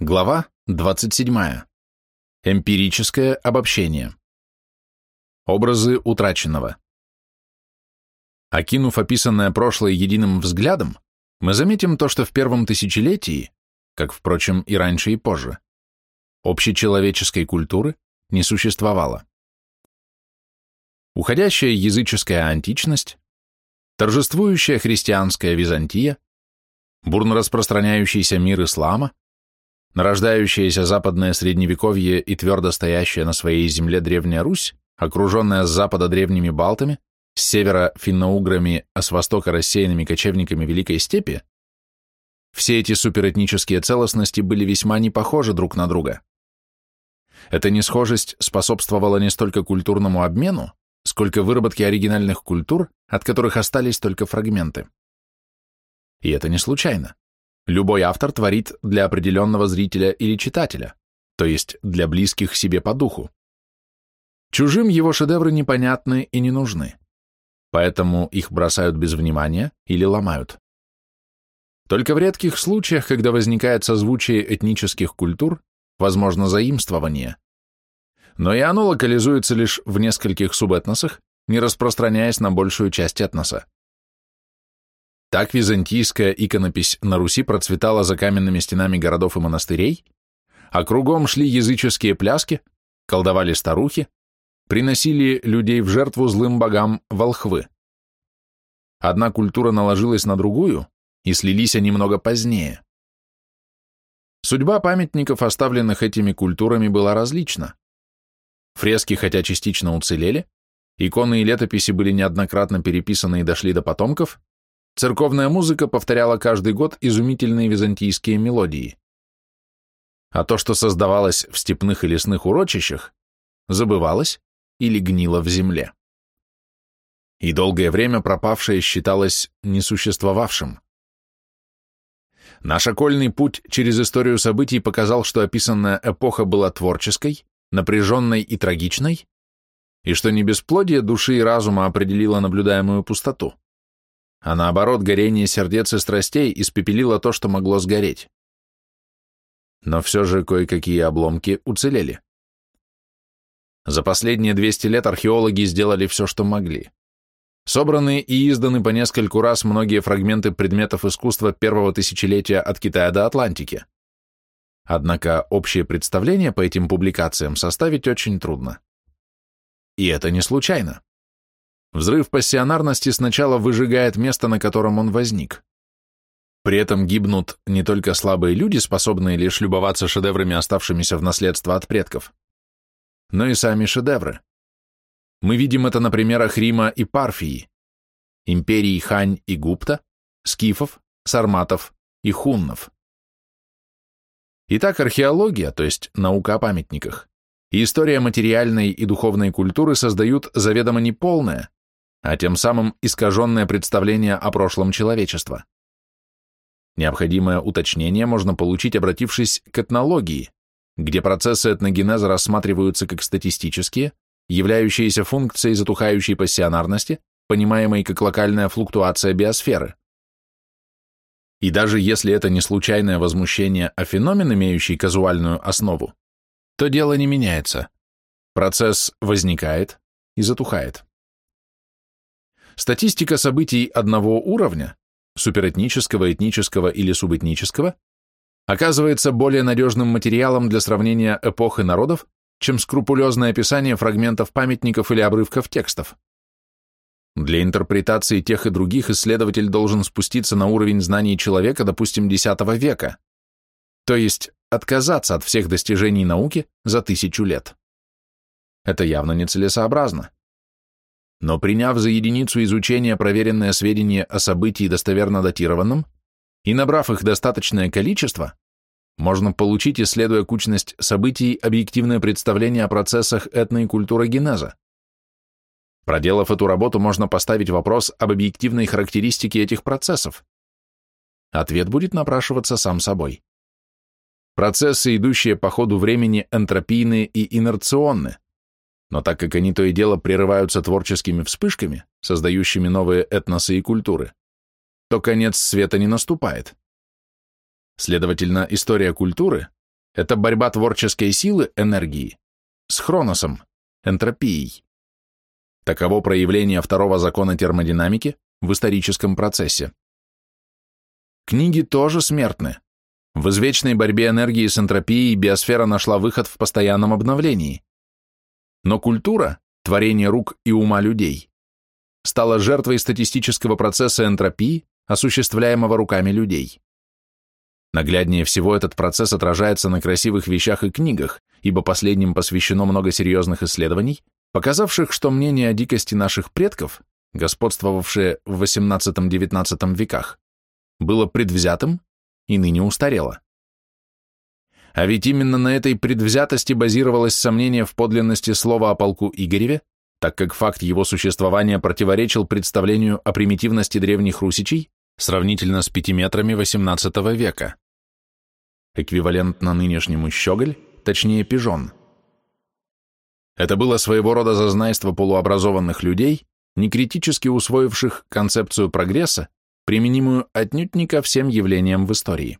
Глава 27. Эмпирическое обобщение. Образы утраченного. Окинув описанное прошлое единым взглядом, мы заметим то, что в первом тысячелетии, как, впрочем, и раньше и позже, общечеловеческой культуры не существовало. Уходящая языческая античность, торжествующая христианская Византия, бурно распространяющийся мир ислама, Нарождающееся западное средневековье и твердо стоящая на своей земле Древняя Русь, окруженная с запада древними балтами, с севера финно-уграми, а с востока рассеянными кочевниками Великой Степи, все эти суперэтнические целостности были весьма не похожи друг на друга. Эта несхожесть способствовала не столько культурному обмену, сколько выработке оригинальных культур, от которых остались только фрагменты. И это не случайно. Любой автор творит для определенного зрителя или читателя, то есть для близких себе по духу. Чужим его шедевры непонятны и не нужны, поэтому их бросают без внимания или ломают. Только в редких случаях, когда возникает созвучие этнических культур, возможно заимствование. Но и оно локализуется лишь в нескольких субэтносах, не распространяясь на большую часть этноса. Так византийская иконопись на Руси процветала за каменными стенами городов и монастырей, а кругом шли языческие пляски, колдовали старухи, приносили людей в жертву злым богам волхвы. Одна культура наложилась на другую, и слились они много позднее. Судьба памятников, оставленных этими культурами, была различна. Фрески, хотя частично уцелели, иконы и летописи были неоднократно переписаны и дошли до потомков, Церковная музыка повторяла каждый год изумительные византийские мелодии. А то, что создавалось в степных и лесных урочищах, забывалось или гнило в земле. И долгое время пропавшее считалось несуществовавшим. Наш окольный путь через историю событий показал, что описанная эпоха была творческой, напряженной и трагичной, и что не бесплодие души и разума определило наблюдаемую пустоту а наоборот горение сердец и страстей испепелило то, что могло сгореть. Но все же кое-какие обломки уцелели. За последние 200 лет археологи сделали все, что могли. Собраны и изданы по нескольку раз многие фрагменты предметов искусства первого тысячелетия от Китая до Атлантики. Однако общее представление по этим публикациям составить очень трудно. И это не случайно. Взрыв пассионарности сначала выжигает место, на котором он возник. При этом гибнут не только слабые люди, способные лишь любоваться шедеврами, оставшимися в наследство от предков, но и сами шедевры. Мы видим это на примерах Рима и Парфии, империй Хань и Гупта, скифов, сарматов и хуннов. Итак, археология, то есть наука о памятниках, и история материальной и духовной культуры создают заведомо неполное, а тем самым искаженное представление о прошлом человечества. Необходимое уточнение можно получить, обратившись к этнологии, где процессы этногенеза рассматриваются как статистические, являющиеся функцией затухающей пассионарности, понимаемой как локальная флуктуация биосферы. И даже если это не случайное возмущение, а феномен, имеющий казуальную основу, то дело не меняется. Процесс возникает и затухает. Статистика событий одного уровня, суперэтнического, этнического или субэтнического, оказывается более надежным материалом для сравнения эпох и народов, чем скрупулезное описание фрагментов памятников или обрывков текстов. Для интерпретации тех и других исследователь должен спуститься на уровень знаний человека, допустим, X века, то есть отказаться от всех достижений науки за тысячу лет. Это явно нецелесообразно но приняв за единицу изучения проверенное сведения о событии достоверно датированном и набрав их достаточное количество, можно получить, исследуя кучность событий, объективное представление о процессах этно- и культурогенеза. Проделав эту работу, можно поставить вопрос об объективной характеристике этих процессов. Ответ будет напрашиваться сам собой. Процессы, идущие по ходу времени, энтропийны и инерционны, но так как они то и дело прерываются творческими вспышками, создающими новые этносы и культуры, то конец света не наступает. Следовательно, история культуры – это борьба творческой силы, энергии, с хроносом, энтропией. Таково проявление второго закона термодинамики в историческом процессе. Книги тоже смертны. В извечной борьбе энергии с энтропией биосфера нашла выход в постоянном обновлении. Но культура, творение рук и ума людей, стала жертвой статистического процесса энтропии, осуществляемого руками людей. Нагляднее всего этот процесс отражается на красивых вещах и книгах, ибо последним посвящено много серьезных исследований, показавших, что мнение о дикости наших предков, господствовавшее в XVIII-XIX веках, было предвзятым и ныне устарело. А ведь именно на этой предвзятости базировалось сомнение в подлинности слова о полку Игореве, так как факт его существования противоречил представлению о примитивности древних русичей сравнительно с пятиметрами XVIII века. Эквивалентно нынешнему щеголь, точнее пижон. Это было своего рода зазнайство полуобразованных людей, некритически усвоивших концепцию прогресса, применимую отнюдь не ко всем явлениям в истории.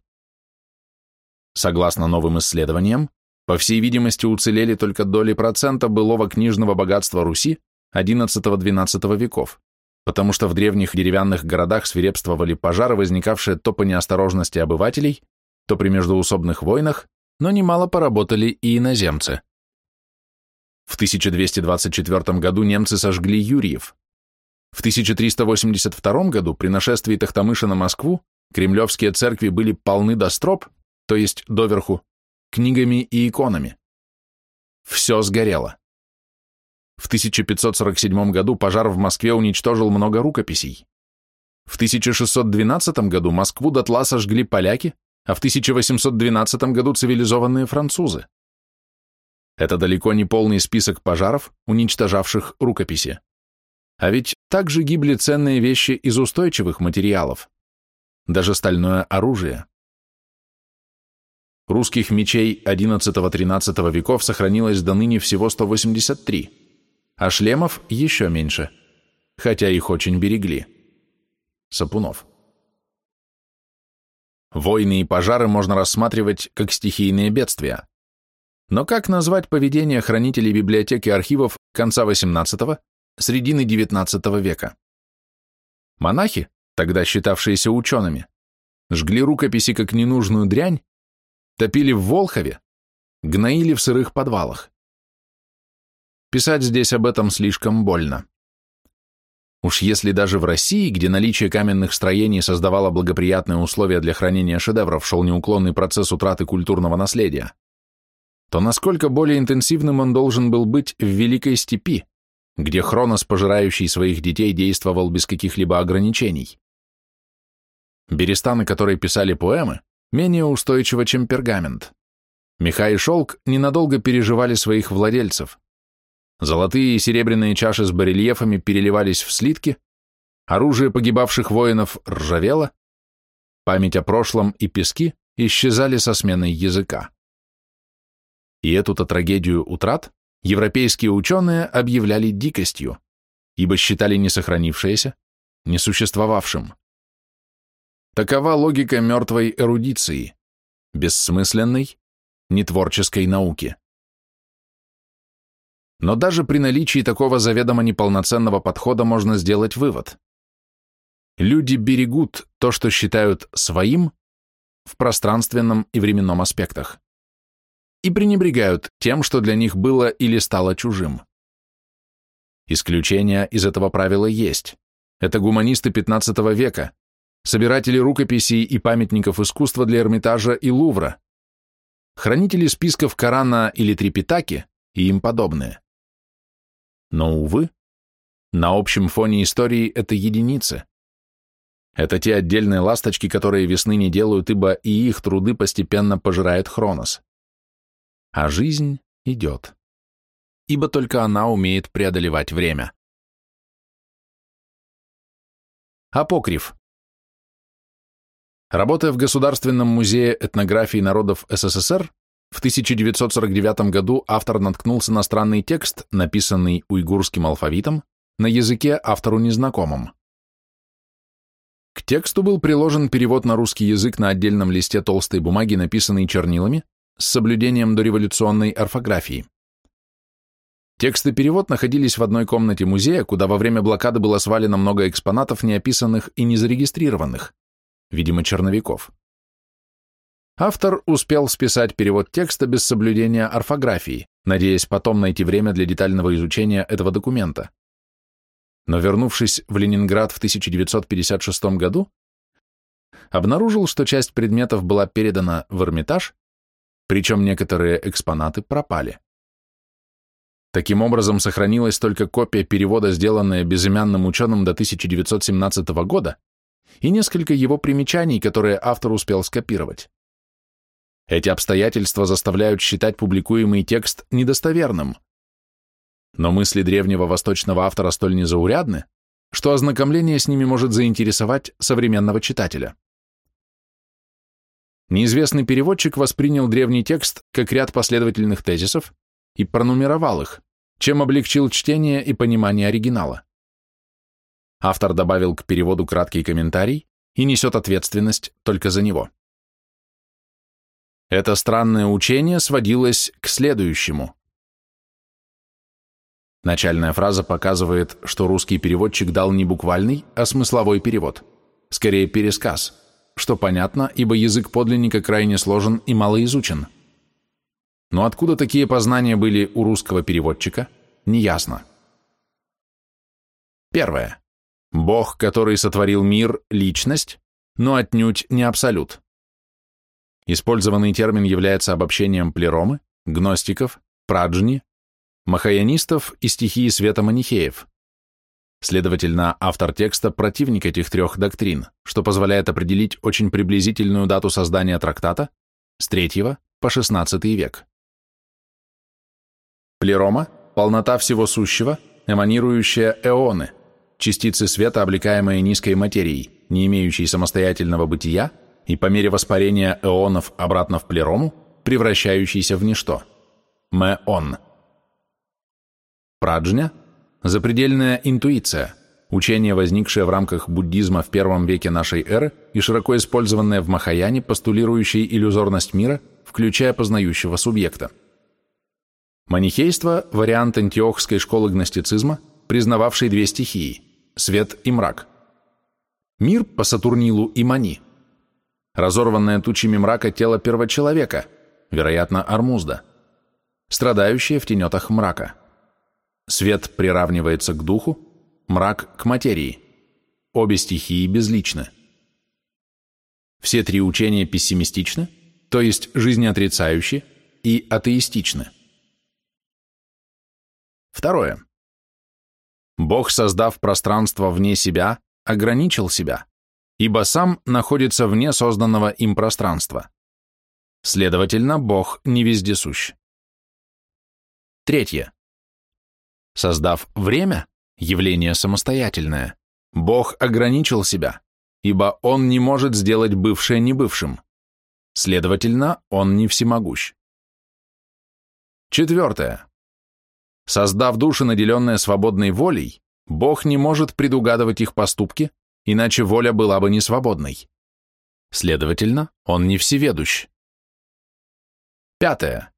Согласно новым исследованиям, по всей видимости, уцелели только доли процента былого книжного богатства Руси XI-XII веков, потому что в древних деревянных городах свирепствовали пожары, возникавшие то по неосторожности обывателей, то при междоусобных войнах, но немало поработали и иноземцы. В 1224 году немцы сожгли Юрьев. В 1382 году при нашествии Тахтамыша на Москву кремлевские церкви были полны до строп, то есть доверху, книгами и иконами. Все сгорело. В 1547 году пожар в Москве уничтожил много рукописей. В 1612 году Москву дотла сожгли поляки, а в 1812 году цивилизованные французы. Это далеко не полный список пожаров, уничтожавших рукописи. А ведь также гибли ценные вещи из устойчивых материалов, даже стальное оружие. Русских мечей XI-XIII веков сохранилось до ныне всего 183, а шлемов еще меньше, хотя их очень берегли. Сапунов. Войны и пожары можно рассматривать как стихийные бедствия. Но как назвать поведение хранителей библиотек и архивов конца XVIII, середины XIX века? Монахи, тогда считавшиеся учеными, жгли рукописи как ненужную дрянь Топили в Волхове, гноили в сырых подвалах. Писать здесь об этом слишком больно. Уж если даже в России, где наличие каменных строений создавало благоприятные условия для хранения шедевров, шел неуклонный процесс утраты культурного наследия, то насколько более интенсивным он должен был быть в Великой Степи, где Хронос, пожирающий своих детей, действовал без каких-либо ограничений. Береста, на которой писали поэмы, менее устойчива, чем пергамент. Меха и шелк ненадолго переживали своих владельцев. Золотые и серебряные чаши с барельефами переливались в слитки, оружие погибавших воинов ржавело, память о прошлом и пески исчезали со сменой языка. И эту-то трагедию утрат европейские ученые объявляли дикостью, ибо считали не сохранившееся, не существовавшим. Такова логика мертвой эрудиции, бессмысленной, нетворческой науки. Но даже при наличии такого заведомо неполноценного подхода можно сделать вывод. Люди берегут то, что считают своим в пространственном и временном аспектах, и пренебрегают тем, что для них было или стало чужим. Исключения из этого правила есть. Это гуманисты XV века, собиратели рукописей и памятников искусства для Эрмитажа и Лувра, хранители списков Корана или Трипитаки и им подобные. Но, увы, на общем фоне истории это единицы. Это те отдельные ласточки, которые весны не делают, ибо и их труды постепенно пожирает Хронос. А жизнь идет, ибо только она умеет преодолевать время. Апокриф. Работая в Государственном музее этнографии народов СССР, в 1949 году автор наткнулся на странный текст, написанный уйгурским алфавитом, на языке автору незнакомом. К тексту был приложен перевод на русский язык на отдельном листе толстой бумаги, написанный чернилами, с соблюдением дореволюционной орфографии. Текст и перевод находились в одной комнате музея, куда во время блокады было свалено много экспонатов, неописанных и незарегистрированных, видимо, черновиков. Автор успел списать перевод текста без соблюдения орфографии, надеясь потом найти время для детального изучения этого документа. Но вернувшись в Ленинград в 1956 году, обнаружил, что часть предметов была передана в Эрмитаж, причем некоторые экспонаты пропали. Таким образом, сохранилась только копия перевода, сделанная безымянным ученым до 1917 года, и несколько его примечаний, которые автор успел скопировать. Эти обстоятельства заставляют считать публикуемый текст недостоверным. Но мысли древнего восточного автора столь незаурядны, что ознакомление с ними может заинтересовать современного читателя. Неизвестный переводчик воспринял древний текст как ряд последовательных тезисов, и пронумеровал их, чем облегчил чтение и понимание оригинала. Автор добавил к переводу краткий комментарий и несет ответственность только за него. Это странное учение сводилось к следующему. Начальная фраза показывает, что русский переводчик дал не буквальный, а смысловой перевод, скорее пересказ, что понятно, ибо язык подлинника крайне сложен и мало изучен. Но откуда такие познания были у русского переводчика, неясно. Первое. Бог, который сотворил мир, личность, но отнюдь не абсолют. Использованный термин является обобщением плеромы, гностиков, праджни, махаянистов и стихии света манихеев. Следовательно, автор текста – противник этих трех доктрин, что позволяет определить очень приблизительную дату создания трактата с III по XVI век. Плерома – полнота всего сущего, эманирующая эоны, частицы света, облекаемые низкой материей, не имеющей самостоятельного бытия, и по мере воспарения эонов обратно в плерому, превращающийся в ничто. Мэ-он. Праджня – запредельная интуиция, учение, возникшее в рамках буддизма в первом веке нашей эры и широко использованное в Махаяне, постулирующее иллюзорность мира, включая познающего субъекта. Манихейство – вариант антиохской школы гностицизма, признававший две стихии – свет и мрак. Мир по Сатурнилу и Мани. Разорванное тучами мрака тело первочеловека, вероятно, Армузда, страдающее в тенетах мрака. Свет приравнивается к духу, мрак – к материи. Обе стихии безличны. Все три учения пессимистичны, то есть жизнеотрицающие, и атеистичны. Второе. Бог, создав пространство вне себя, ограничил себя, ибо сам находится вне созданного им пространства. Следовательно, Бог не вездесущ. Третье. Создав время, явление самостоятельное, Бог ограничил себя, ибо Он не может сделать бывшее небывшим. Следовательно, Он не всемогущ. Четвертое. Создав души, наделенные свободной волей, Бог не может предугадывать их поступки, иначе воля была бы несвободной. Следовательно, он не всеведущ. Пятое.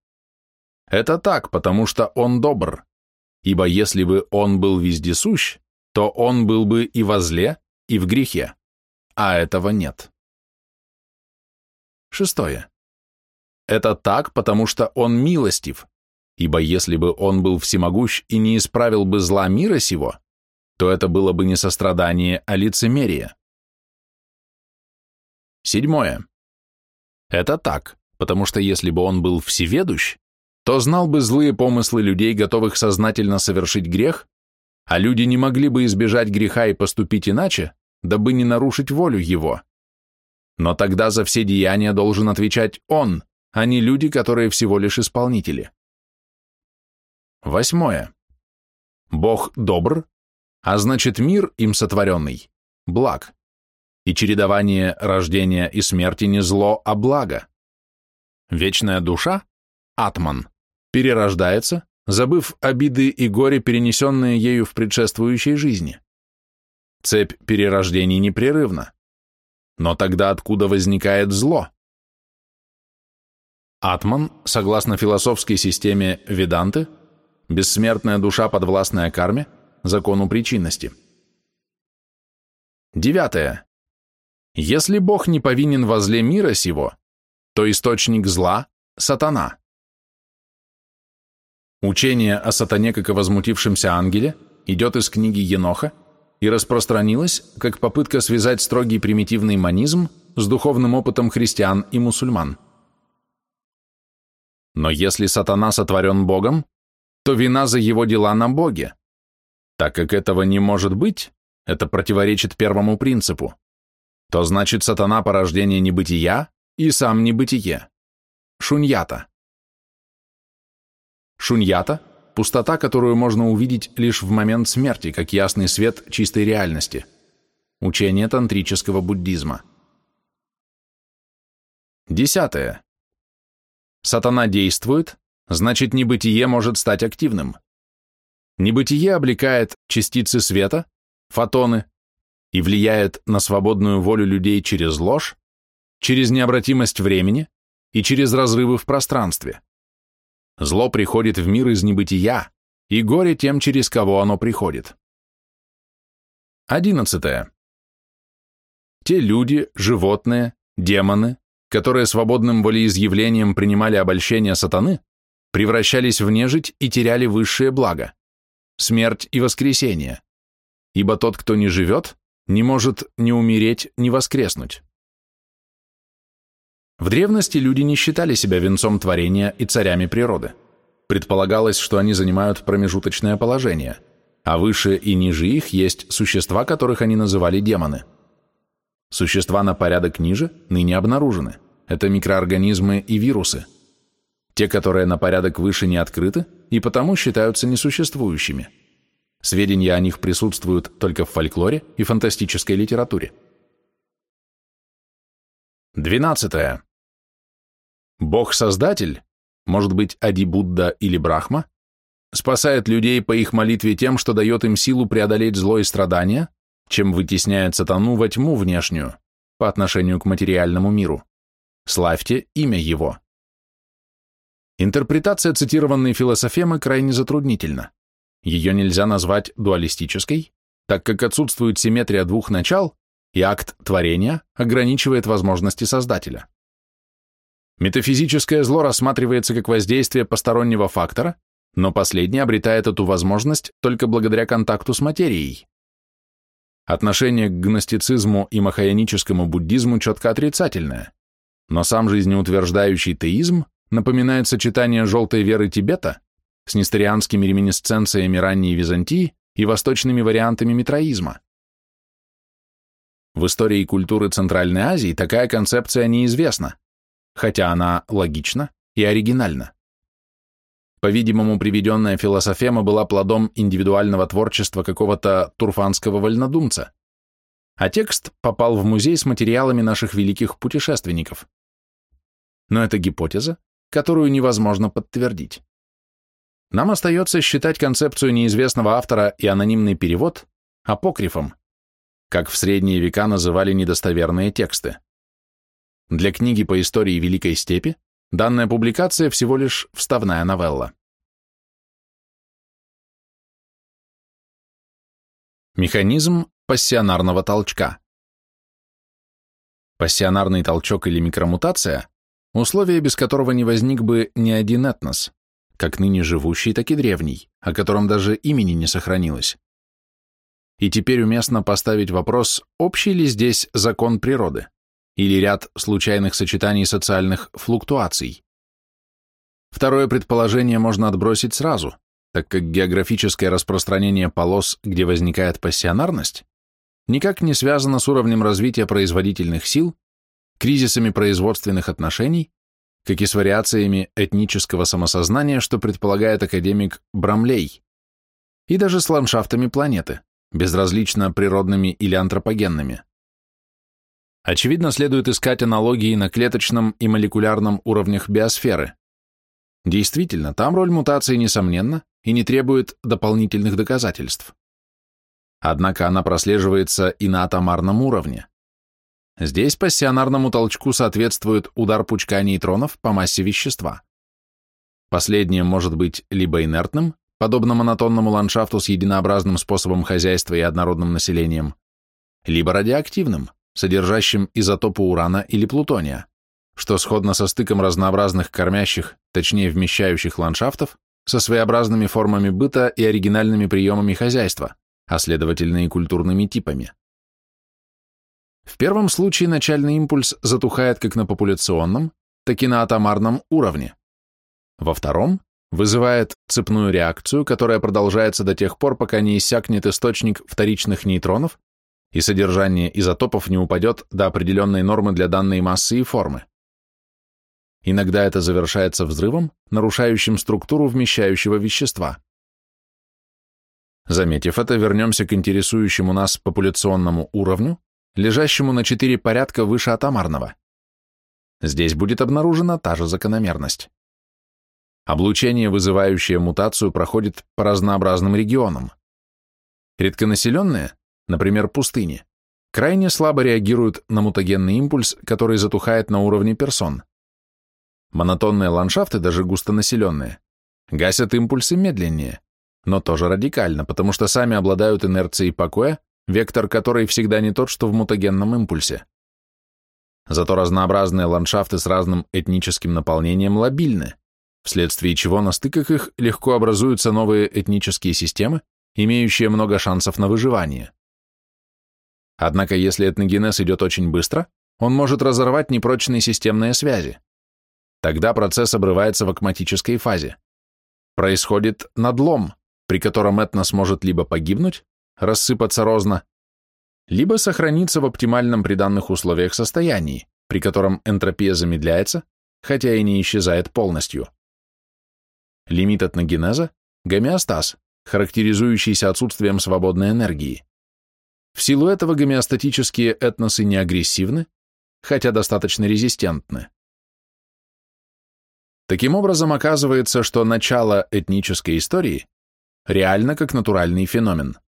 Это так, потому что он добр, ибо если бы он был вездесущ, то он был бы и во зле, и в грехе, а этого нет. Шестое. Это так, потому что он милостив, ибо если бы он был всемогущ и не исправил бы зла мира сего, то это было бы не сострадание, а лицемерие. Седьмое. Это так, потому что если бы он был всеведущ, то знал бы злые помыслы людей, готовых сознательно совершить грех, а люди не могли бы избежать греха и поступить иначе, дабы не нарушить волю его. Но тогда за все деяния должен отвечать он, а не люди, которые всего лишь исполнители. Восьмое. Бог добр, а значит мир, им сотворенный, благ. И чередование рождения и смерти не зло, а благо. Вечная душа, атман, перерождается, забыв обиды и горе, перенесенные ею в предшествующей жизни. Цепь перерождений непрерывна. Но тогда откуда возникает зло? Атман, согласно философской системе Веданты, бессмертная душа, подвластная карме, закону причинности. Девятое. Если Бог не повинен во зле мира сего, то источник зла – сатана. Учение о сатане как о возмутившемся ангеле идет из книги Еноха и распространилось как попытка связать строгий примитивный манизм с духовным опытом христиан и мусульман. Но если сатана сотворен Богом, то вина за его дела на Боге. Так как этого не может быть, это противоречит первому принципу, то значит сатана порождение небытия и сам небытие. Шуньята. Шуньята – пустота, которую можно увидеть лишь в момент смерти, как ясный свет чистой реальности. Учение тантрического буддизма. Десятое. Сатана действует, значит небытие может стать активным. Небытие облекает частицы света, фотоны, и влияет на свободную волю людей через ложь, через необратимость времени и через разрывы в пространстве. Зло приходит в мир из небытия, и горе тем, через кого оно приходит. Одиннадцатое. Те люди, животные, демоны, которые свободным волеизъявлением принимали обольщение сатаны, превращались в нежить и теряли высшее благо – смерть и воскресение. Ибо тот, кто не живет, не может ни умереть, ни воскреснуть. В древности люди не считали себя венцом творения и царями природы. Предполагалось, что они занимают промежуточное положение, а выше и ниже их есть существа, которых они называли демоны. Существа на порядок ниже ныне обнаружены. Это микроорганизмы и вирусы. Те, которые на порядок выше не открыты и потому считаются несуществующими. Сведения о них присутствуют только в фольклоре и фантастической литературе. 12. Бог-создатель, может быть, Ади-Будда или Брахма, спасает людей по их молитве тем, что дает им силу преодолеть зло и страдания, чем вытесняет сатану во тьму внешнюю по отношению к материальному миру. Славьте имя его. Интерпретация цитированной философемы крайне затруднительна. Ее нельзя назвать дуалистической, так как отсутствует симметрия двух начал, и акт творения ограничивает возможности Создателя. Метафизическое зло рассматривается как воздействие постороннего фактора, но последний обретает эту возможность только благодаря контакту с материей. Отношение к гностицизму и махаяническому буддизму четко отрицательное, но сам жизнеутверждающий теизм напоминает сочетание желтой веры Тибета с нестерианскими реминисценциями ранней Византии и восточными вариантами митроизма. В истории культуры Центральной Азии такая концепция неизвестна, хотя она логична и оригинальна. По-видимому, приведенная философема была плодом индивидуального творчества какого-то турфанского вольнодумца, а текст попал в музей с материалами наших великих путешественников. Но это гипотеза, которую невозможно подтвердить. Нам остается считать концепцию неизвестного автора и анонимный перевод апокрифом, как в средние века называли недостоверные тексты. Для книги по истории Великой Степи данная публикация всего лишь вставная новелла. Механизм пассионарного толчка. Пассионарный толчок или микромутация – условие, без которого не возник бы ни один этнос, как ныне живущий, так и древний, о котором даже имени не сохранилось. И теперь уместно поставить вопрос, общий ли здесь закон природы или ряд случайных сочетаний социальных флуктуаций. Второе предположение можно отбросить сразу, так как географическое распространение полос, где возникает пассионарность, никак не связано с уровнем развития производительных сил, кризисами производственных отношений, как и с вариациями этнического самосознания, что предполагает академик Брамлей, и даже с ландшафтами планеты, безразлично природными или антропогенными. Очевидно, следует искать аналогии на клеточном и молекулярном уровнях биосферы. Действительно, там роль мутации несомненна и не требует дополнительных доказательств. Однако она прослеживается и на атомарном уровне. Здесь пассионарному толчку соответствует удар пучка нейтронов по массе вещества. Последнее может быть либо инертным, подобно монотонному ландшафту с единообразным способом хозяйства и однородным населением, либо радиоактивным, содержащим изотопы урана или плутония, что сходно со стыком разнообразных кормящих, точнее вмещающих ландшафтов, со своеобразными формами быта и оригинальными приемами хозяйства, а следовательно и культурными типами. В первом случае начальный импульс затухает как на популяционном, так и на атомарном уровне. Во втором вызывает цепную реакцию, которая продолжается до тех пор, пока не иссякнет источник вторичных нейтронов и содержание изотопов не упадет до определенной нормы для данной массы и формы. Иногда это завершается взрывом, нарушающим структуру вмещающего вещества. Заметив это, вернемся к интересующему нас популяционному уровню, лежащему на четыре порядка выше атомарного. Здесь будет обнаружена та же закономерность. Облучение, вызывающее мутацию, проходит по разнообразным регионам. Редконаселенные, например, пустыни, крайне слабо реагируют на мутагенный импульс, который затухает на уровне персон. Монотонные ландшафты, даже густонаселенные, гасят импульсы медленнее, но тоже радикально, потому что сами обладают инерцией покоя, вектор которой всегда не тот, что в мутагенном импульсе. Зато разнообразные ландшафты с разным этническим наполнением лобильны, вследствие чего на стыках их легко образуются новые этнические системы, имеющие много шансов на выживание. Однако если этногенез идет очень быстро, он может разорвать непрочные системные связи. Тогда процесс обрывается в акматической фазе. Происходит надлом, при котором этнос может либо погибнуть, рассыпаться розно, либо сохраниться в оптимальном при данных условиях состоянии, при котором энтропия замедляется, хотя и не исчезает полностью. Лимит этногенеза – гомеостаз, характеризующийся отсутствием свободной энергии. В силу этого гомеостатические этносы не агрессивны, хотя достаточно резистентны. Таким образом, оказывается, что начало этнической истории реально как натуральный феномен.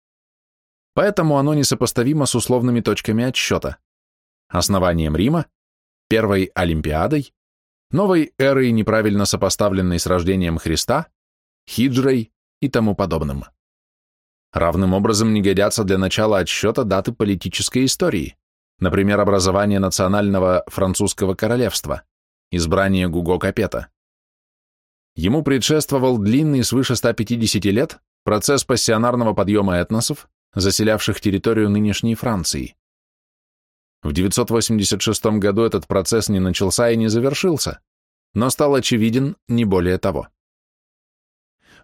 Поэтому оно несопоставимо с условными точками отсчета, основанием Рима, первой Олимпиадой, новой эрой, неправильно сопоставленной с рождением Христа, хиджрой и тому подобным. Равным образом не годятся для начала отсчета даты политической истории, например, образование национального французского королевства, избрание Гуго Капета. Ему предшествовал длинный свыше 150 лет процесс пассионарного подъема этносов, заселявших территорию нынешней Франции. В 986 году этот процесс не начался и не завершился, но стал очевиден не более того.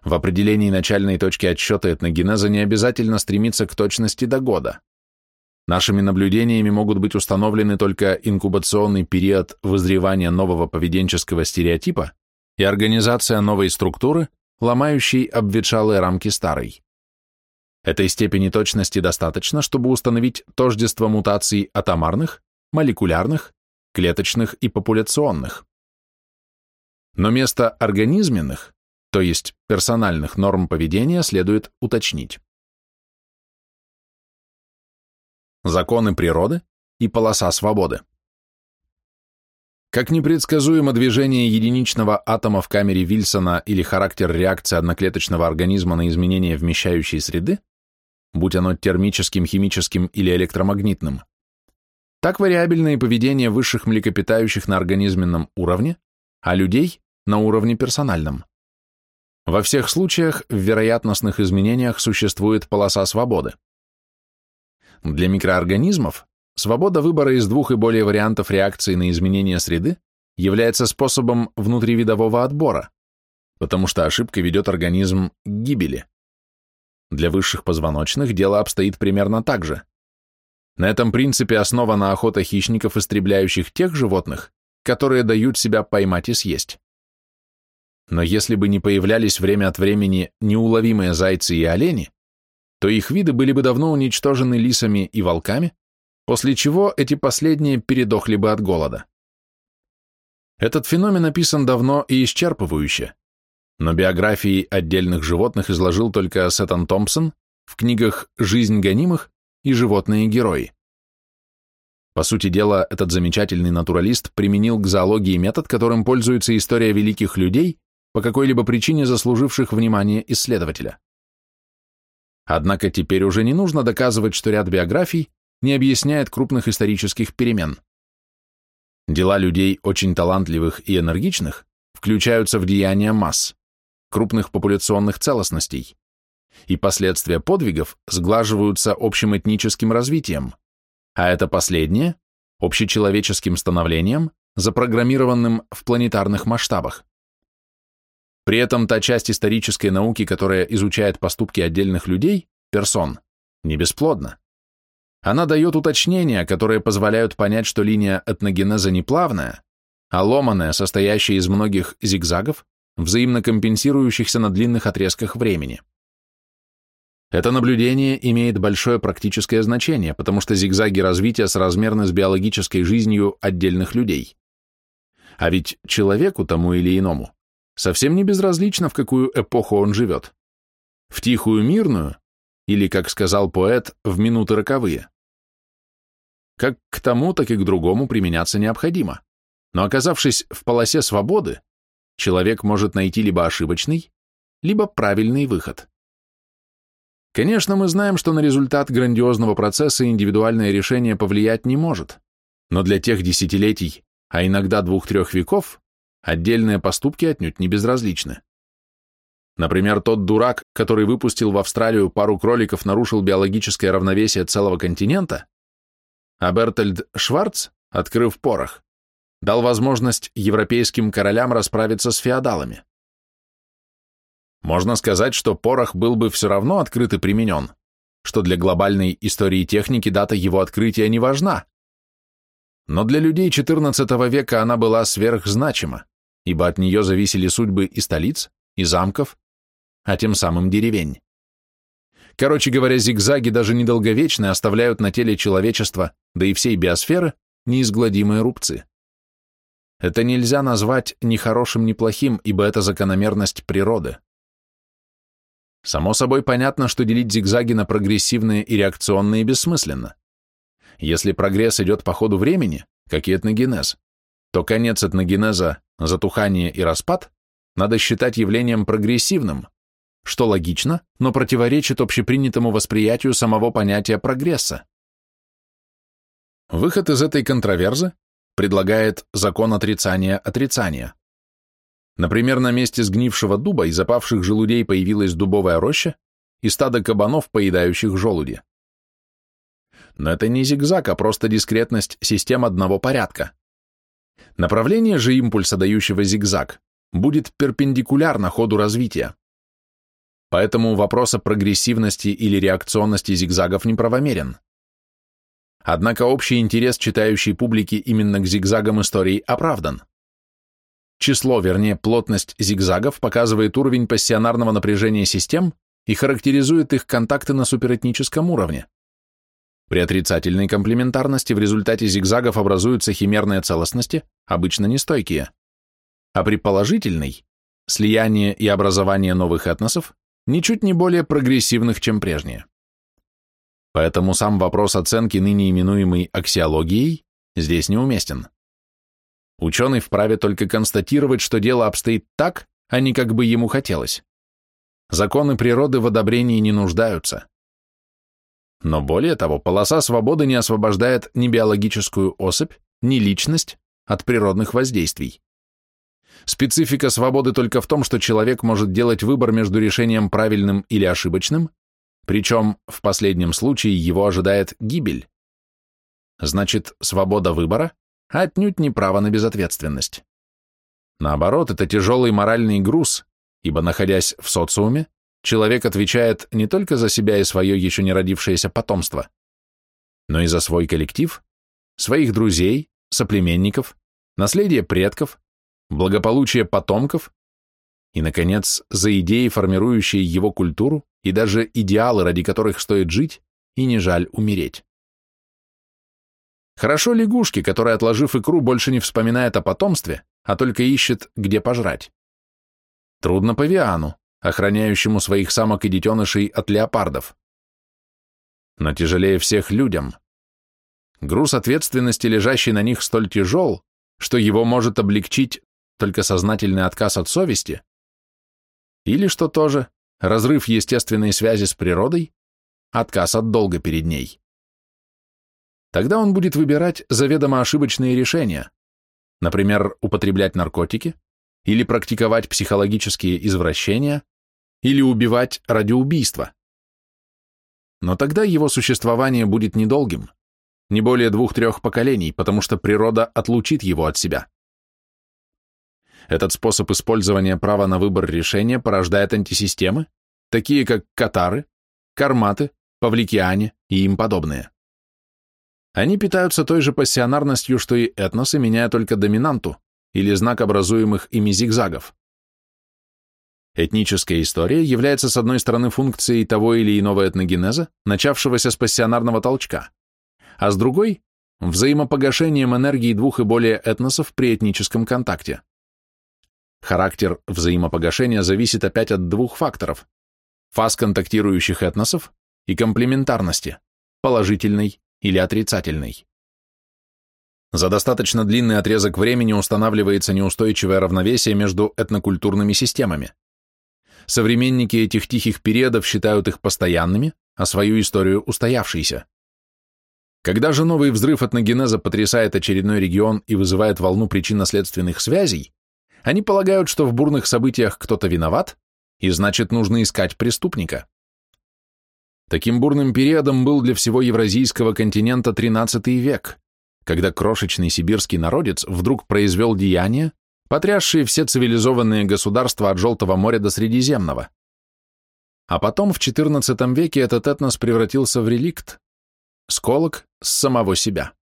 В определении начальной точки отсчета этногенеза не обязательно стремиться к точности до года. Нашими наблюдениями могут быть установлены только инкубационный период вызревания нового поведенческого стереотипа и организация новой структуры, ломающей обветшалые рамки старой. Этой степени точности достаточно, чтобы установить тождество мутаций атомарных, молекулярных, клеточных и популяционных. Но место организменных, то есть персональных норм поведения, следует уточнить. Законы природы и полоса свободы. Как непредсказуемо движение единичного атома в камере Вильсона или характер реакции одноклеточного организма на изменения вмещающей среды, будь оно термическим, химическим или электромагнитным, так вариабельно и поведение высших млекопитающих на организменном уровне, а людей на уровне персональном. Во всех случаях в вероятностных изменениях существует полоса свободы. Для микроорганизмов Свобода выбора из двух и более вариантов реакции на изменения среды является способом внутривидового отбора, потому что ошибка ведет организм к гибели. Для высших позвоночных дело обстоит примерно так же. На этом принципе основана охота хищников, истребляющих тех животных, которые дают себя поймать и съесть. Но если бы не появлялись время от времени неуловимые зайцы и олени, то их виды были бы давно уничтожены лисами и волками, после чего эти последние передохли бы от голода. Этот феномен описан давно и исчерпывающе, но биографии отдельных животных изложил только Сеттон Томпсон в книгах «Жизнь гонимых» и «Животные герои». По сути дела, этот замечательный натуралист применил к зоологии метод, которым пользуется история великих людей, по какой-либо причине заслуживших внимание исследователя. Однако теперь уже не нужно доказывать, что ряд биографий не объясняет крупных исторических перемен. Дела людей очень талантливых и энергичных включаются в деяния масс, крупных популяционных целостностей, и последствия подвигов сглаживаются общим этническим развитием, а это последнее – общечеловеческим становлением, запрограммированным в планетарных масштабах. При этом та часть исторической науки, которая изучает поступки отдельных людей, персон, не бесплодна. Она дает уточнения, которые позволяют понять, что линия этногенеза не плавная, а ломаная, состоящая из многих зигзагов, взаимно компенсирующихся на длинных отрезках времени. Это наблюдение имеет большое практическое значение, потому что зигзаги развития соразмерны с биологической жизнью отдельных людей. А ведь человеку тому или иному совсем не безразлично, в какую эпоху он живет. В тихую мирную, или, как сказал поэт, в минуты роковые. Как к тому, так и к другому применяться необходимо. Но оказавшись в полосе свободы, человек может найти либо ошибочный, либо правильный выход. Конечно, мы знаем, что на результат грандиозного процесса индивидуальное решение повлиять не может, но для тех десятилетий, а иногда двух-трех веков, отдельные поступки отнюдь не безразличны. Например, тот дурак, который выпустил в Австралию пару кроликов, нарушил биологическое равновесие целого континента, а Бертольд Шварц, открыв порох, дал возможность европейским королям расправиться с феодалами. Можно сказать, что порох был бы все равно открыт и применен, что для глобальной истории техники дата его открытия не важна. Но для людей XIV века она была сверхзначима ибо от нее зависели судьбы и столиц, и замков, а тем самым деревень. Короче говоря, зигзаги даже недолговечные оставляют на теле человечества, да и всей биосферы, неизгладимые рубцы. Это нельзя назвать ни хорошим, ни плохим, ибо это закономерность природы. Само собой понятно, что делить зигзаги на прогрессивные и реакционные бессмысленно. Если прогресс идет по ходу времени, как и этногенез, то конец этногенеза затухание и распад надо считать явлением прогрессивным, что логично, но противоречит общепринятому восприятию самого понятия прогресса. Выход из этой контроверзы предлагает закон отрицания отрицания. Например, на месте сгнившего дуба и запавших желудей появилась дубовая роща и стадо кабанов, поедающих желуди. Но это не зигзаг, а просто дискретность систем одного порядка. Направление же импульса, дающего зигзаг, будет перпендикулярно ходу развития. Поэтому вопрос о прогрессивности или реакционности зигзагов неправомерен. Однако общий интерес читающей публики именно к зигзагам истории оправдан. Число, вернее, плотность зигзагов показывает уровень пассионарного напряжения систем и характеризует их контакты на суперэтническом уровне. При отрицательной комплементарности в результате зигзагов образуются химерные целостности, обычно нестойкие. А при положительной – слияние и образование новых этносов, ничуть не более прогрессивных, чем прежние. Поэтому сам вопрос оценки ныне именуемой аксиологией здесь неуместен. Ученый вправе только констатировать, что дело обстоит так, а не как бы ему хотелось. Законы природы в одобрении не нуждаются. Но более того, полоса свободы не освобождает ни биологическую особь, ни личность от природных воздействий. Специфика свободы только в том, что человек может делать выбор между решением правильным или ошибочным, причем в последнем случае его ожидает гибель. Значит, свобода выбора отнюдь не право на безответственность. Наоборот, это тяжелый моральный груз, ибо, находясь в социуме, человек отвечает не только за себя и свое еще не родившееся потомство, но и за свой коллектив, своих друзей, соплеменников, наследие предков, благополучие потомков и, наконец, за идеи, формирующие его культуру и даже идеалы, ради которых стоит жить и не жаль умереть. Хорошо лягушки, которая, отложив икру, больше не вспоминает о потомстве, а только ищет, где пожрать. Трудно павиану, охраняющему своих самок и детенышей от леопардов. Но тяжелее всех людям. груз ответственности, лежащий на них, столь тяжел, что его может облегчить только сознательный отказ от совести, или, что тоже, разрыв естественной связи с природой, отказ от долга перед ней. Тогда он будет выбирать заведомо ошибочные решения, например, употреблять наркотики, или практиковать психологические извращения, или убивать ради убийства. Но тогда его существование будет недолгим, не более двух-трех поколений, потому что природа отлучит его от себя. Этот способ использования права на выбор решения порождает антисистемы, такие как катары, карматы, павликиане и им подобные. Они питаются той же пассионарностью, что и этносы, меняя только доминанту или знак образуемых ими зигзагов. Этническая история является с одной стороны функцией того или иного этногенеза, начавшегося с пассионарного толчка, а с другой – взаимопогашением энергии двух и более этносов при этническом контакте. Характер взаимопогашения зависит опять от двух факторов – фаз контактирующих этносов и комплементарности, положительной или отрицательной. За достаточно длинный отрезок времени устанавливается неустойчивое равновесие между этнокультурными системами. Современники этих тихих периодов считают их постоянными, а свою историю устоявшейся. Когда же новый взрыв этногенеза потрясает очередной регион и вызывает волну причинно-следственных связей, они полагают, что в бурных событиях кто-то виноват, и значит нужно искать преступника. Таким бурным периодом был для всего евразийского континента XIII век, когда крошечный сибирский народец вдруг произвел деяния, потрясшие все цивилизованные государства от Желтого моря до Средиземного. А потом в XIV веке этот этнос превратился в реликт, сколок с самого себя.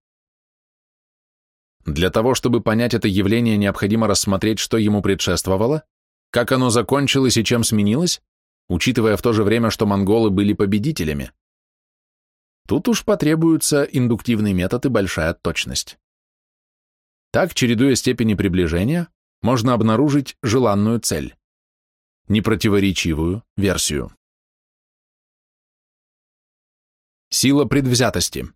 Для того, чтобы понять это явление, необходимо рассмотреть, что ему предшествовало, как оно закончилось и чем сменилось, учитывая в то же время, что монголы были победителями. Тут уж потребуются индуктивный метод и большая точность. Так, чередуя степени приближения, можно обнаружить желанную цель, непротиворечивую версию. Сила предвзятости.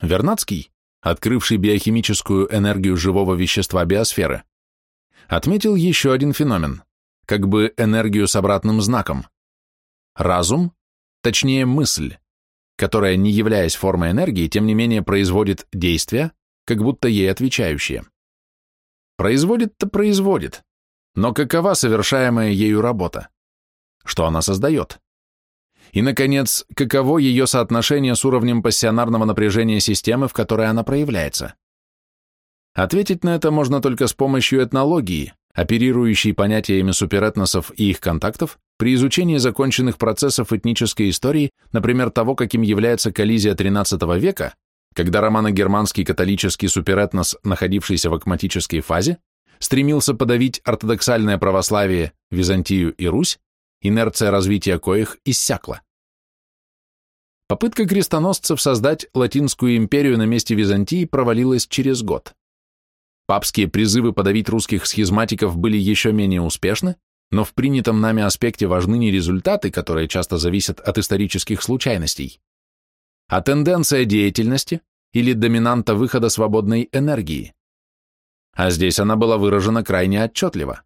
Вернадский открывший биохимическую энергию живого вещества биосферы, отметил еще один феномен, как бы энергию с обратным знаком. Разум, точнее мысль, которая, не являясь формой энергии, тем не менее производит действия, как будто ей отвечающие. Производит-то производит, но какова совершаемая ею работа? Что она создает? И, наконец, каково ее соотношение с уровнем пассионарного напряжения системы, в которой она проявляется? Ответить на это можно только с помощью этнологии, оперирующей понятиями суперэтносов и их контактов при изучении законченных процессов этнической истории, например, того, каким является коллизия XIII века, когда романо-германский католический суперэтнос, находившийся в акматической фазе, стремился подавить ортодоксальное православие, Византию и Русь, инерция развития коих иссякла. Попытка крестоносцев создать Латинскую империю на месте Византии провалилась через год. Папские призывы подавить русских схизматиков были еще менее успешны, но в принятом нами аспекте важны не результаты, которые часто зависят от исторических случайностей, а тенденция деятельности или доминанта выхода свободной энергии. А здесь она была выражена крайне отчетливо.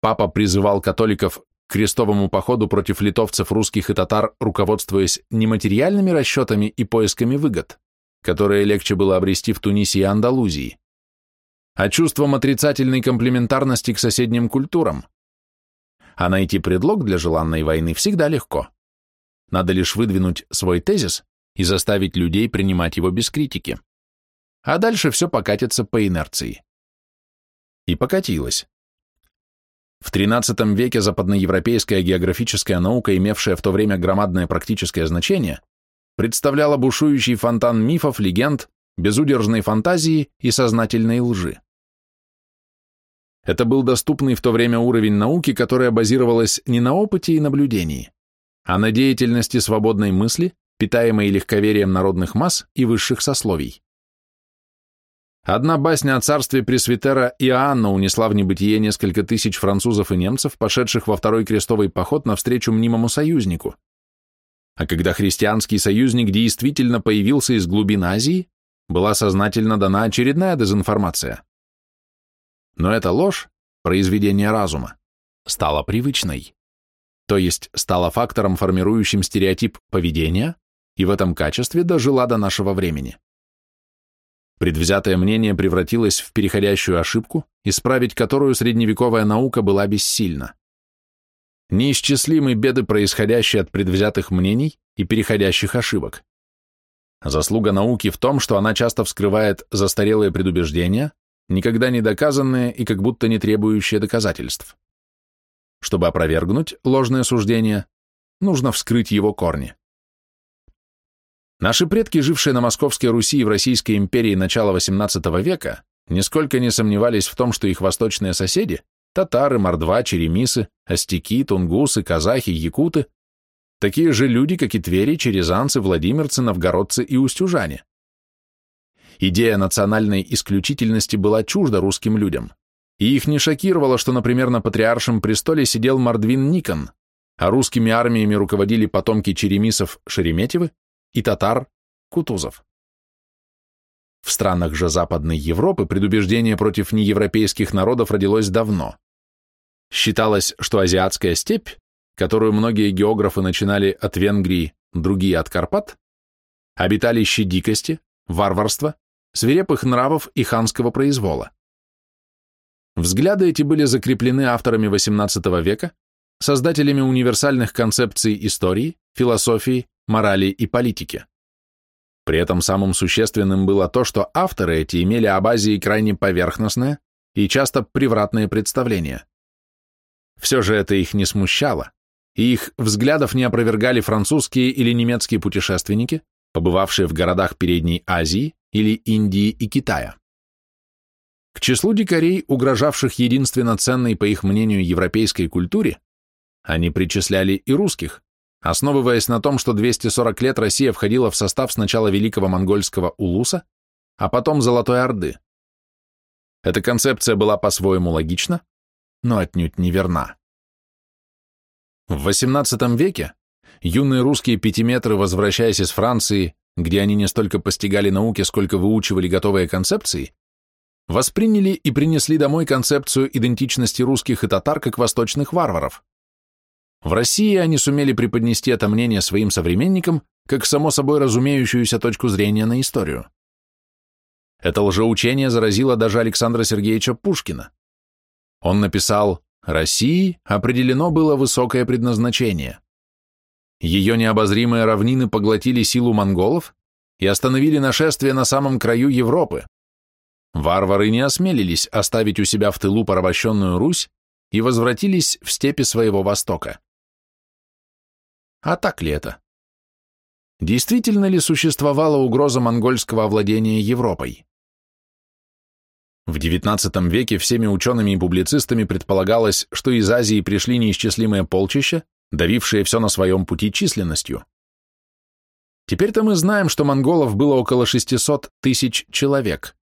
Папа призывал католиков крестовому походу против литовцев, русских и татар, руководствуясь не материальными расчетами и поисками выгод, которые легче было обрести в Тунисе и Андалузии, а чувством отрицательной комплементарности к соседним культурам. А найти предлог для желанной войны всегда легко. Надо лишь выдвинуть свой тезис и заставить людей принимать его без критики. А дальше все покатится по инерции. И покатилось. В XIII веке западноевропейская географическая наука, имевшая в то время громадное практическое значение, представляла бушующий фонтан мифов, легенд, безудержной фантазии и сознательной лжи. Это был доступный в то время уровень науки, которая базировалась не на опыте и наблюдении, а на деятельности свободной мысли, питаемой легковерием народных масс и высших сословий. Одна басня о царстве Пресвитера Иоанна унесла в небытие несколько тысяч французов и немцев, пошедших во второй крестовый поход навстречу мнимому союзнику. А когда христианский союзник действительно появился из глубин Азии, была сознательно дана очередная дезинформация. Но эта ложь, произведение разума, стала привычной, то есть стала фактором, формирующим стереотип поведения, и в этом качестве дожила до нашего времени. Предвзятое мнение превратилось в переходящую ошибку, исправить которую средневековая наука была бессильна. Неисчислимы беды, происходящие от предвзятых мнений и переходящих ошибок. Заслуга науки в том, что она часто вскрывает застарелые предубеждения, никогда не доказанные и как будто не требующие доказательств. Чтобы опровергнуть ложное суждение, нужно вскрыть его корни. Наши предки, жившие на Московской Руси и в Российской империи начала XVIII века, нисколько не сомневались в том, что их восточные соседи – татары, мордва, черемисы, остяки, тунгусы, казахи, якуты – такие же люди, как и твери, черезанцы, владимирцы, новгородцы и устюжане. Идея национальной исключительности была чужда русским людям, и их не шокировало, что, например, на патриаршем престоле сидел Мордвин Никон, а русскими армиями руководили потомки черемисов Шереметьевы, и татар Кутузов. В странах же Западной Европы предубеждение против неевропейских народов родилось давно. Считалось, что азиатская степь, которую многие географы начинали от Венгрии, другие от Карпат, обиталище дикости, варварства, свирепых нравов и ханского произвола. Взгляды эти были закреплены авторами XVIII века, создателями универсальных концепций истории, философии, морали и политики. При этом самым существенным было то, что авторы эти имели об Азии крайне поверхностное и часто превратное представление. Все же это их не смущало, и их взглядов не опровергали французские или немецкие путешественники, побывавшие в городах Передней Азии или Индии и Китая. К числу дикарей, угрожавших единственно ценной, по их мнению, европейской культуре, они причисляли и русских, основываясь на том, что 240 лет Россия входила в состав сначала Великого Монгольского Улуса, а потом Золотой Орды. Эта концепция была по-своему логична, но отнюдь не верна. В XVIII веке юные русские пятиметры, возвращаясь из Франции, где они не столько постигали науки, сколько выучивали готовые концепции, восприняли и принесли домой концепцию идентичности русских и татар как восточных варваров. В России они сумели преподнести это мнение своим современникам как само собой разумеющуюся точку зрения на историю. Это лжеучение заразило даже Александра Сергеевича Пушкина. Он написал «России определено было высокое предназначение. Ее необозримые равнины поглотили силу монголов и остановили нашествие на самом краю Европы. Варвары не осмелились оставить у себя в тылу порабощенную Русь и возвратились в степи своего востока. А так ли это? Действительно ли существовала угроза монгольского овладения Европой? В XIX веке всеми учеными и публицистами предполагалось, что из Азии пришли неисчислимые полчища, давившие все на своем пути численностью. Теперь-то мы знаем, что монголов было около 600 тысяч человек,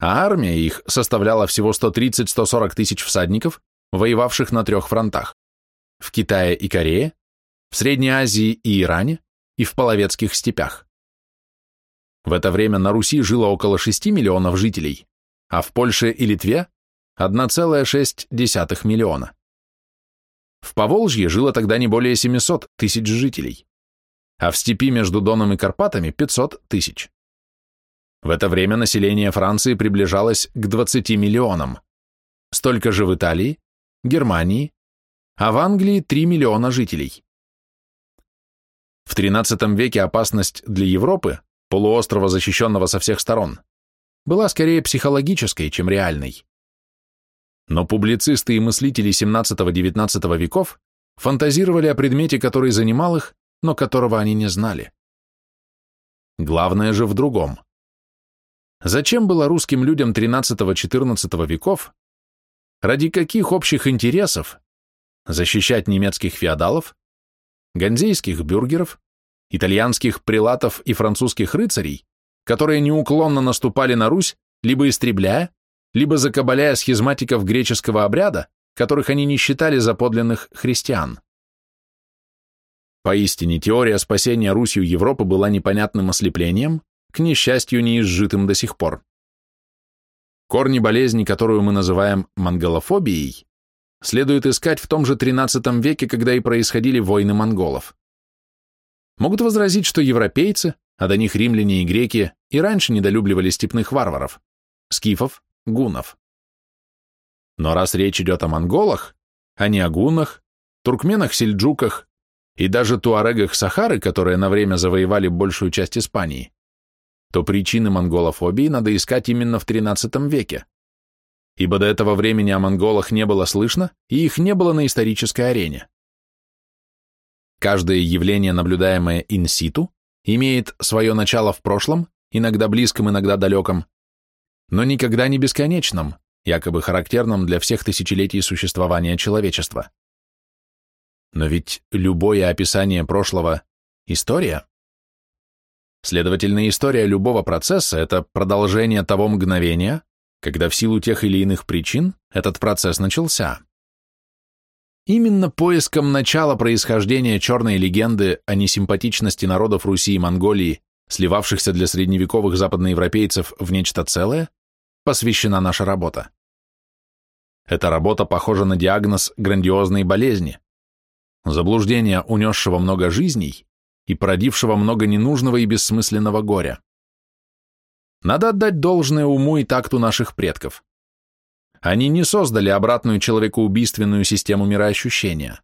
а армия их составляла всего 130-140 тысяч всадников, воевавших на трех фронтах – в Китае и Корее, в Средней Азии и Иране и в Половецких степях. В это время на Руси жило около 6 миллионов жителей, а в Польше и Литве 1,6 миллиона. В Поволжье жило тогда не более 700 тысяч жителей, а в степи между Доном и Карпатами 500 тысяч. В это время население Франции приближалось к 20 миллионам, столько же в Италии, Германии, а в Англии 3 миллиона жителей. В XIII веке опасность для Европы, полуострова, защищенного со всех сторон, была скорее психологической, чем реальной. Но публицисты и мыслители XVII-XIX веков фантазировали о предмете, который занимал их, но которого они не знали. Главное же в другом. Зачем было русским людям XIII-XIV веков, ради каких общих интересов защищать немецких феодалов, ганзейских бюргеров, итальянских прилатов и французских рыцарей, которые неуклонно наступали на Русь, либо истребляя, либо закабаляя схизматиков греческого обряда, которых они не считали за подлинных христиан. Поистине, теория спасения Русью Европы была непонятным ослеплением, к несчастью, не изжитым до сих пор. Корни болезни, которую мы называем монголофобией, следует искать в том же XIII веке, когда и происходили войны монголов. Могут возразить, что европейцы, а до них римляне и греки, и раньше недолюбливали степных варваров, скифов, гунов. Но раз речь идет о монголах, а не о гуннах, туркменах-сельджуках и даже туарегах Сахары, которые на время завоевали большую часть Испании, то причины монголофобии надо искать именно в XIII веке, ибо до этого времени о монголах не было слышно, и их не было на исторической арене. Каждое явление, наблюдаемое инситу, имеет свое начало в прошлом, иногда близком, иногда далеком, но никогда не бесконечном, якобы характерном для всех тысячелетий существования человечества. Но ведь любое описание прошлого – история. Следовательно, история любого процесса – это продолжение того мгновения, когда в силу тех или иных причин этот процесс начался. Именно поиском начала происхождения черной легенды о несимпатичности народов Руси и Монголии, сливавшихся для средневековых западноевропейцев в нечто целое, посвящена наша работа. Эта работа похожа на диагноз грандиозной болезни, заблуждения, унесшего много жизней и породившего много ненужного и бессмысленного горя. Надо отдать должное уму и такту наших предков. Они не создали обратную человекоубийственную систему мироощущения.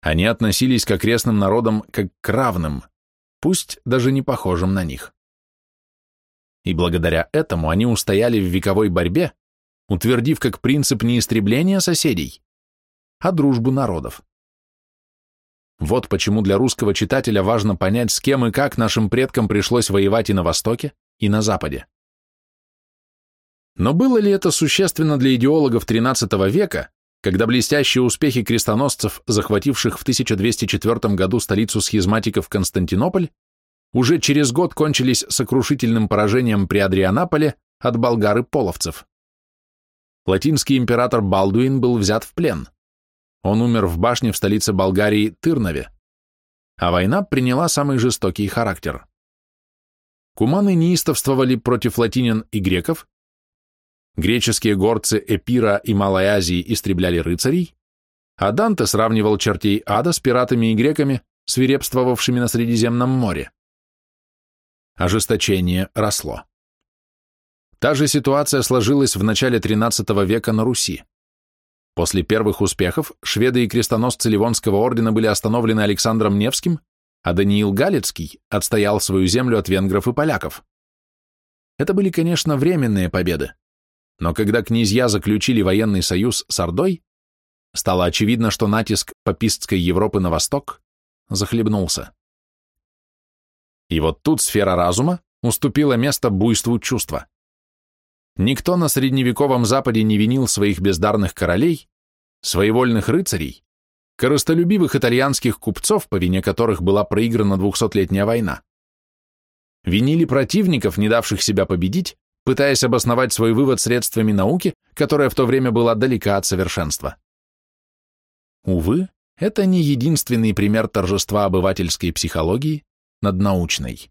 Они относились к окрестным народам как к равным, пусть даже не похожим на них. И благодаря этому они устояли в вековой борьбе, утвердив как принцип не истребления соседей, а дружбу народов. Вот почему для русского читателя важно понять, с кем и как нашим предкам пришлось воевать и на Востоке, и на Западе. Но было ли это существенно для идеологов XIII века, когда блестящие успехи крестоносцев, захвативших в 1204 году столицу схизматиков Константинополь, уже через год кончились сокрушительным поражением при Адрианаполе от болгар и половцев? Латинский император Балдуин был взят в плен. Он умер в башне в столице Болгарии Тырнове, а война приняла самый жестокий характер. Куманы неистовствовали против латинин и греков, греческие горцы Эпира и Малой Азии истребляли рыцарей, а Данте сравнивал чертей ада с пиратами и греками, свирепствовавшими на Средиземном море. Ожесточение росло. Та же ситуация сложилась в начале XIII века на Руси. После первых успехов шведы и крестоносцы Ливонского ордена были остановлены Александром Невским а Даниил Галицкий отстоял свою землю от венгров и поляков. Это были, конечно, временные победы, но когда князья заключили военный союз с Ордой, стало очевидно, что натиск попистской Европы на восток захлебнулся. И вот тут сфера разума уступила место буйству чувства. Никто на средневековом Западе не винил своих бездарных королей, своевольных рыцарей, корыстолюбивых итальянских купцов, по вине которых была проиграна двухсотлетняя война. Винили противников, не давших себя победить, пытаясь обосновать свой вывод средствами науки, которая в то время была далека от совершенства. Увы, это не единственный пример торжества обывательской психологии над научной.